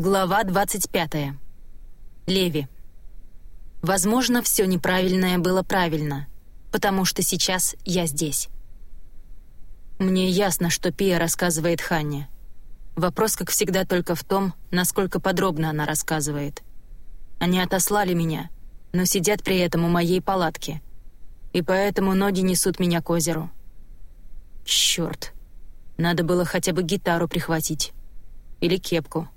Глава 25. Леви. Возможно, все неправильное было правильно, потому что сейчас я здесь. Мне ясно, что Пия рассказывает Ханне. Вопрос, как всегда, только в том, насколько подробно она рассказывает. Они отослали меня, но сидят при этом у моей палатки. И поэтому ноги несут меня к озеру. Чёрт. Надо было хотя бы гитару прихватить. Или кепку.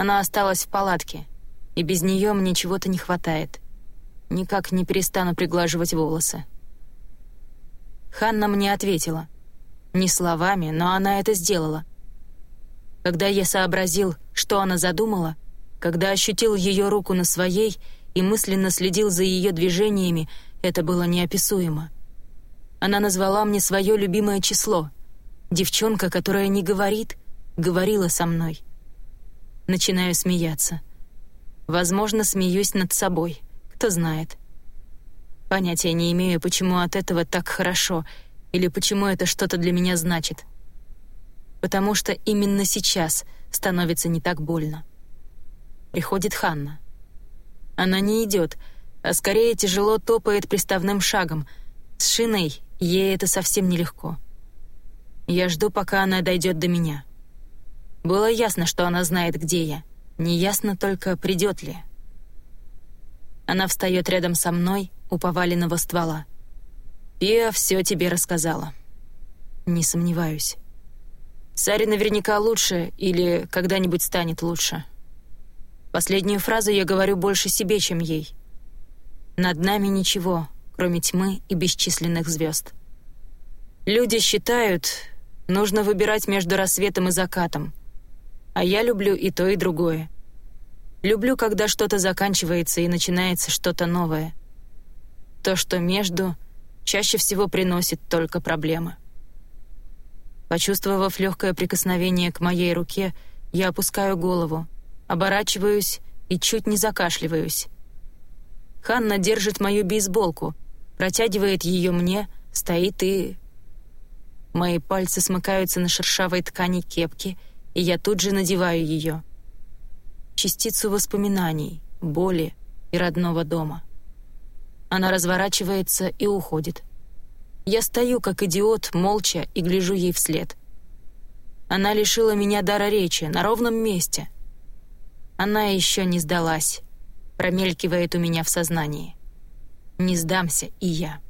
Она осталась в палатке, и без нее мне чего-то не хватает. Никак не перестану приглаживать волосы. Ханна мне ответила. Не словами, но она это сделала. Когда я сообразил, что она задумала, когда ощутил ее руку на своей и мысленно следил за ее движениями, это было неописуемо. Она назвала мне свое любимое число. Девчонка, которая не говорит, говорила со мной. Начинаю смеяться. Возможно, смеюсь над собой. Кто знает. Понятия не имею, почему от этого так хорошо, или почему это что-то для меня значит. Потому что именно сейчас становится не так больно. Приходит Ханна. Она не идет, а скорее тяжело топает приставным шагом. С шиной ей это совсем нелегко. Я жду, пока она дойдет до меня. Было ясно, что она знает, где я. Неясно только, придет ли. Она встает рядом со мной у поваленного ствола. «Я все тебе рассказала». Не сомневаюсь. Саре наверняка лучше или когда-нибудь станет лучше. Последнюю фразу я говорю больше себе, чем ей. Над нами ничего, кроме тьмы и бесчисленных звезд. Люди считают, нужно выбирать между рассветом и закатом — а я люблю и то, и другое. Люблю, когда что-то заканчивается и начинается что-то новое. То, что между, чаще всего приносит только проблемы. Почувствовав легкое прикосновение к моей руке, я опускаю голову, оборачиваюсь и чуть не закашливаюсь. Ханна держит мою бейсболку, протягивает ее мне, стоит и... Мои пальцы смыкаются на шершавой ткани кепки — и я тут же надеваю ее. Частицу воспоминаний, боли и родного дома. Она разворачивается и уходит. Я стою, как идиот, молча и гляжу ей вслед. Она лишила меня дара речи на ровном месте. Она еще не сдалась, промелькивает у меня в сознании. Не сдамся и я.